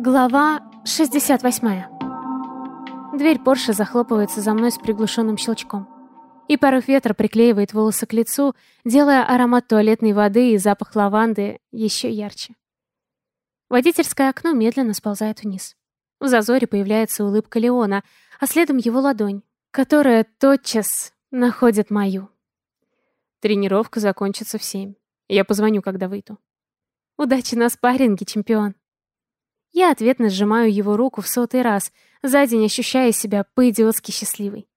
Глава 68. Дверь Порше захлопывается за мной с приглушенным щелчком. И порыв ветра приклеивает волосы к лицу, делая аромат туалетной воды и запах лаванды еще ярче. Водительское окно медленно сползает вниз. В зазоре появляется улыбка Леона, а следом его ладонь, которая тотчас находит мою. Тренировка закончится в семь. Я позвоню, когда выйду. Удачи на спарринге, чемпион. Я ответно сжимаю его руку в сотый раз, за день ощущая себя по-идиотски счастливой.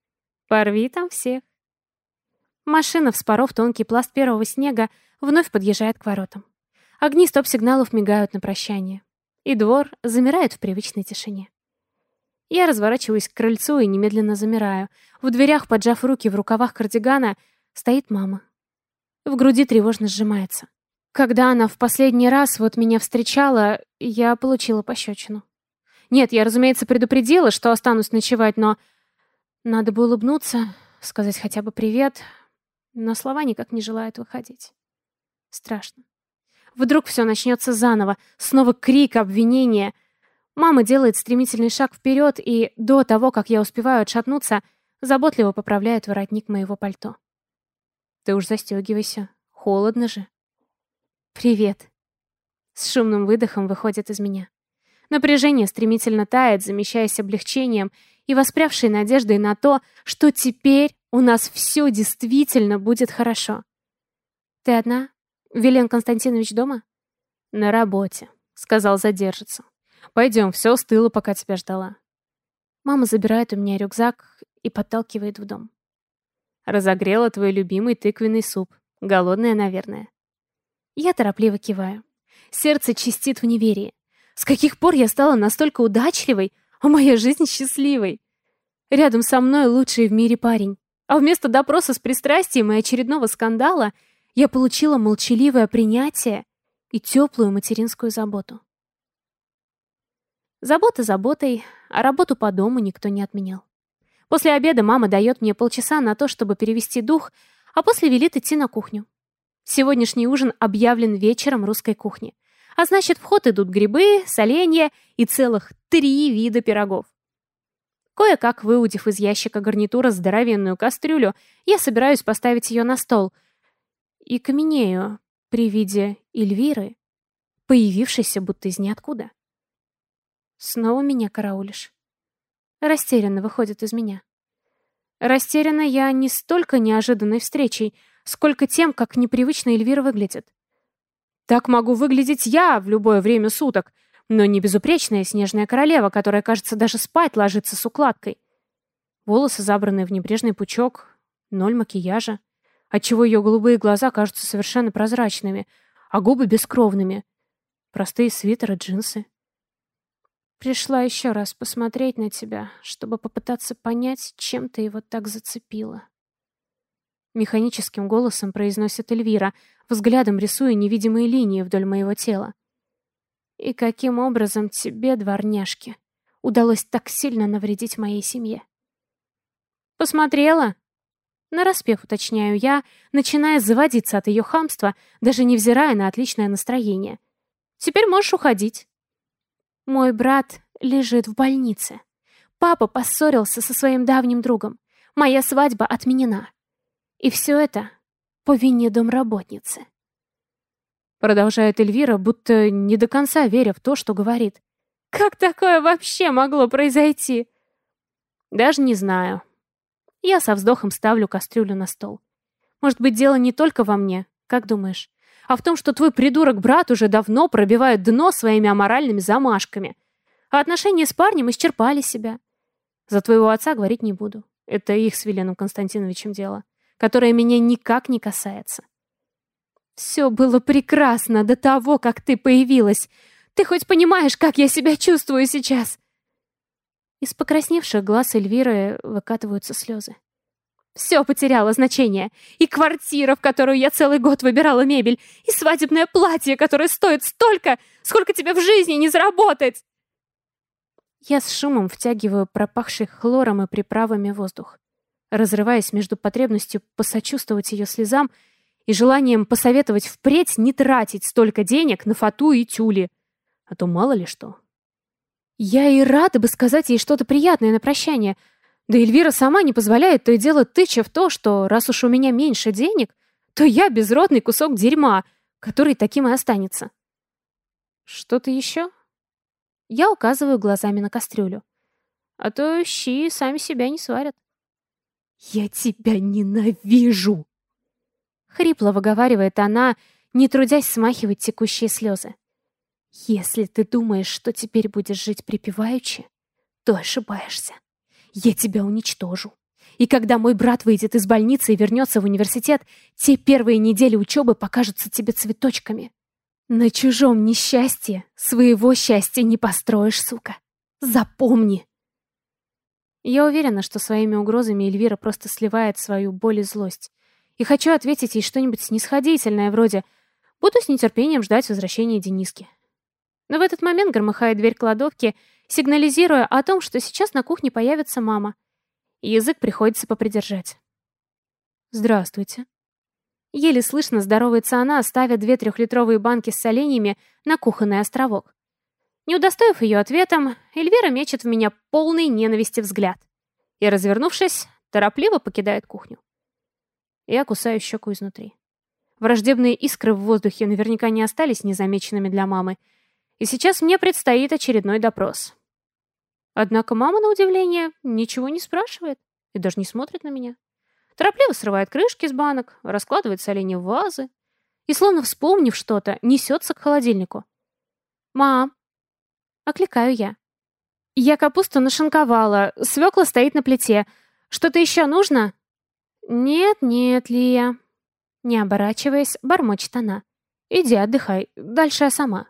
Порви там всех. Машина, вспоров тонкий пласт первого снега, вновь подъезжает к воротам. Огни стоп-сигналов мигают на прощание. И двор замирает в привычной тишине. Я разворачиваюсь к крыльцу и немедленно замираю. В дверях, поджав руки в рукавах кардигана, стоит мама. В груди тревожно сжимается. Когда она в последний раз вот меня встречала, я получила пощечину. Нет, я, разумеется, предупредила, что останусь ночевать, но... Надо бы улыбнуться, сказать хотя бы привет, но слова никак не желают выходить. Страшно. Вдруг все начнется заново, снова крик, обвинение. Мама делает стремительный шаг вперед и, до того, как я успеваю отшатнуться, заботливо поправляет воротник моего пальто. Ты уж застегивайся, холодно же. «Привет». С шумным выдохом выходит из меня. Напряжение стремительно тает, замещаясь облегчением и воспрявшей надеждой на то, что теперь у нас все действительно будет хорошо. «Ты одна? Вилен Константинович дома?» «На работе», — сказал задержится. «Пойдем, все остыло, пока тебя ждала». Мама забирает у меня рюкзак и подталкивает в дом. Разогрела твой любимый тыквенный суп. Голодная, наверное. Я торопливо киваю. Сердце чистит в неверии. С каких пор я стала настолько удачливой, а моя жизнь счастливой? Рядом со мной лучший в мире парень. А вместо допроса с пристрастием и очередного скандала я получила молчаливое принятие и теплую материнскую заботу. Забота заботой, а работу по дому никто не отменял. После обеда мама дает мне полчаса на то, чтобы перевести дух, а после велит идти на кухню. Сегодняшний ужин объявлен вечером русской кухни. А значит, в ход идут грибы, соленья и целых три вида пирогов. Кое-как выудив из ящика гарнитура здоровенную кастрюлю, я собираюсь поставить ее на стол. И каменею при виде Эльвиры, появившейся будто из ниоткуда. Снова меня караулишь. Растерянно выходит из меня. Растеряна я не столько неожиданной встречей, сколько тем, как непривычно Эльвира выглядит. Так могу выглядеть я в любое время суток, но не безупречная снежная королева, которая, кажется, даже спать ложится с укладкой. Волосы забраны в небрежный пучок, ноль макияжа, отчего ее голубые глаза кажутся совершенно прозрачными, а губы бескровными. Простые свитеры, джинсы. Пришла еще раз посмотреть на тебя, чтобы попытаться понять, чем ты его так зацепила. Механическим голосом произносит Эльвира, взглядом рисуя невидимые линии вдоль моего тела. И каким образом тебе, дворняжке, удалось так сильно навредить моей семье? Посмотрела? Нараспев уточняю я, начиная заводиться от ее хамства, даже невзирая на отличное настроение. Теперь можешь уходить. Мой брат лежит в больнице. Папа поссорился со своим давним другом. Моя свадьба отменена. И все это по вине домработницы. Продолжает Эльвира, будто не до конца веря в то, что говорит. Как такое вообще могло произойти? Даже не знаю. Я со вздохом ставлю кастрюлю на стол. Может быть, дело не только во мне, как думаешь, а в том, что твой придурок-брат уже давно пробивает дно своими аморальными замашками. А отношения с парнем исчерпали себя. За твоего отца говорить не буду. Это их с Веленом Константиновичем дело которое меня никак не касается. Все было прекрасно до того, как ты появилась. Ты хоть понимаешь, как я себя чувствую сейчас?» Из покрасневших глаз Эльвиры выкатываются слезы. Все потеряло значение. И квартира, в которую я целый год выбирала мебель, и свадебное платье, которое стоит столько, сколько тебе в жизни не заработать. Я с шумом втягиваю пропахший хлором и приправами воздух разрываясь между потребностью посочувствовать ее слезам и желанием посоветовать впредь не тратить столько денег на фату и тюли. А то мало ли что. Я и рада бы сказать ей что-то приятное на прощание. Да Эльвира сама не позволяет то и дело тыча в то, что раз уж у меня меньше денег, то я безродный кусок дерьма, который таким и останется. Что-то еще? Я указываю глазами на кастрюлю. А то щи сами себя не сварят. «Я тебя ненавижу!» Хрипло выговаривает она, не трудясь смахивать текущие слезы. «Если ты думаешь, что теперь будешь жить припеваючи, то ошибаешься. Я тебя уничтожу. И когда мой брат выйдет из больницы и вернется в университет, те первые недели учебы покажутся тебе цветочками. На чужом несчастье своего счастья не построишь, сука. Запомни!» Я уверена, что своими угрозами Эльвира просто сливает свою боль и злость. И хочу ответить ей что-нибудь снисходительное, вроде «Буду с нетерпением ждать возвращения Дениски». Но в этот момент громыхает дверь кладовки, сигнализируя о том, что сейчас на кухне появится мама. Язык приходится попридержать. «Здравствуйте». Еле слышно здоровается она, ставя две трехлитровые банки с соленьями на кухонный островок. Не удостоив ее ответом, Эльвира мечет в меня полный ненависти взгляд и, развернувшись, торопливо покидает кухню. Я кусаю щеку изнутри. Враждебные искры в воздухе наверняка не остались незамеченными для мамы, и сейчас мне предстоит очередной допрос. Однако мама, на удивление, ничего не спрашивает и даже не смотрит на меня. Торопливо срывает крышки с банок, раскладывает соленья в вазы и, словно вспомнив что-то, несется к холодильнику. «Мам, Окликаю я. Я капусту нашинковала, свекла стоит на плите. Что-то еще нужно? Нет, нет, Лия. Не оборачиваясь, бормочет она. Иди отдыхай, дальше я сама.